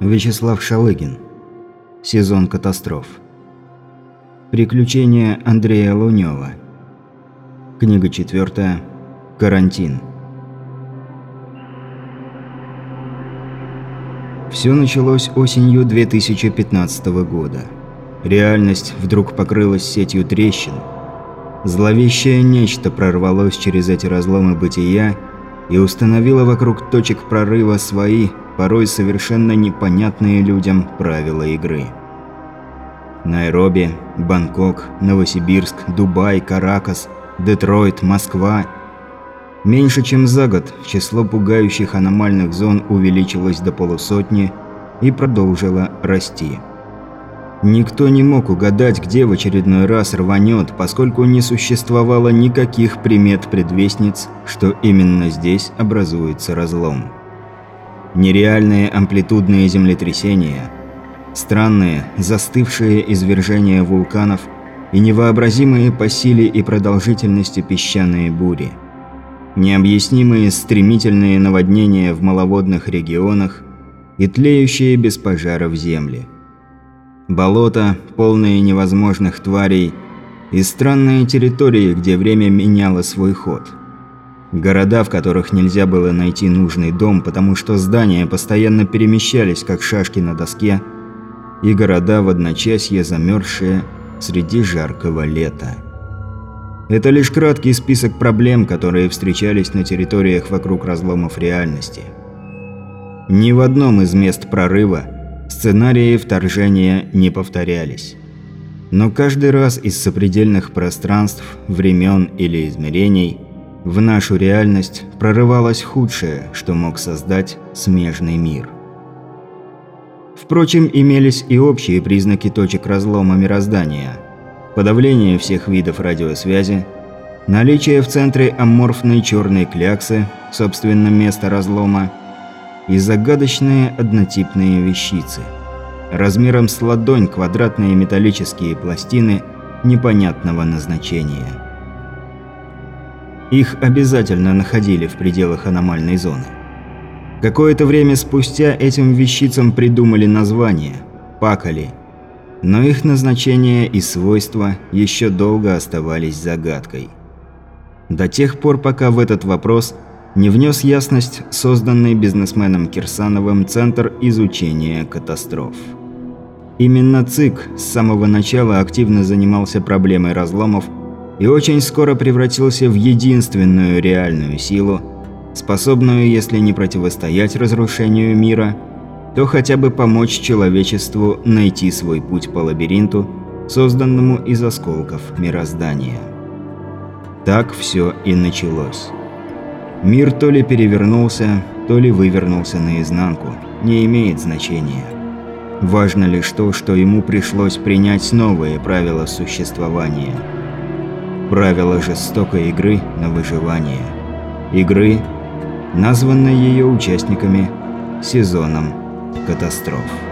Вячеслав Шалыгин. Сезон катастроф. Приключения Андрея Лунева. Книга четвертая. Карантин. Все началось осенью 2015 года. Реальность вдруг покрылась сетью трещин. Зловещее нечто прорвалось через эти разломы бытия и установило вокруг точек прорыва свои, порой совершенно непонятные людям правила игры. Найроби, Бангкок, Новосибирск, Дубай, Каракас, Детройт, Москва. Меньше чем за год число пугающих аномальных зон увеличилось до полусотни и продолжило расти. Никто не мог угадать, где в очередной раз рванет, поскольку не существовало никаких примет-предвестниц, что именно здесь образуется разлом нереальные амплитудные землетрясения, странные, застывшие извержения вулканов и невообразимые по силе и продолжительности песчаные бури, необъяснимые стремительные наводнения в маловодных регионах и тлеющие без пожаров земли. Болота, полные невозможных тварей, и странные территории, где время меняло свой ход – Города, в которых нельзя было найти нужный дом, потому что здания постоянно перемещались, как шашки на доске, и города в одночасье замерзшие среди жаркого лета. Это лишь краткий список проблем, которые встречались на территориях вокруг разломов реальности. Ни в одном из мест прорыва сценарии вторжения не повторялись. Но каждый раз из сопредельных пространств, времен или измерений – в нашу реальность прорывалось худшее, что мог создать смежный мир. Впрочем, имелись и общие признаки точек разлома мироздания. Подавление всех видов радиосвязи, наличие в центре аморфной черной кляксы, собственно место разлома, и загадочные однотипные вещицы. Размером с ладонь квадратные металлические пластины непонятного назначения – их обязательно находили в пределах аномальной зоны. Какое-то время спустя этим вещицам придумали название – Пакали. Но их назначение и свойства еще долго оставались загадкой. До тех пор, пока в этот вопрос не внес ясность созданный бизнесменом Кирсановым Центр изучения катастроф. Именно ЦИК с самого начала активно занимался проблемой разломов и очень скоро превратился в единственную реальную силу, способную, если не противостоять разрушению мира, то хотя бы помочь человечеству найти свой путь по лабиринту, созданному из осколков мироздания. Так все и началось. Мир то ли перевернулся, то ли вывернулся наизнанку, не имеет значения. Важно лишь то, что ему пришлось принять новые правила существования – правила жестокой игры на выживание. Игры, названной ее участниками сезоном катастроф.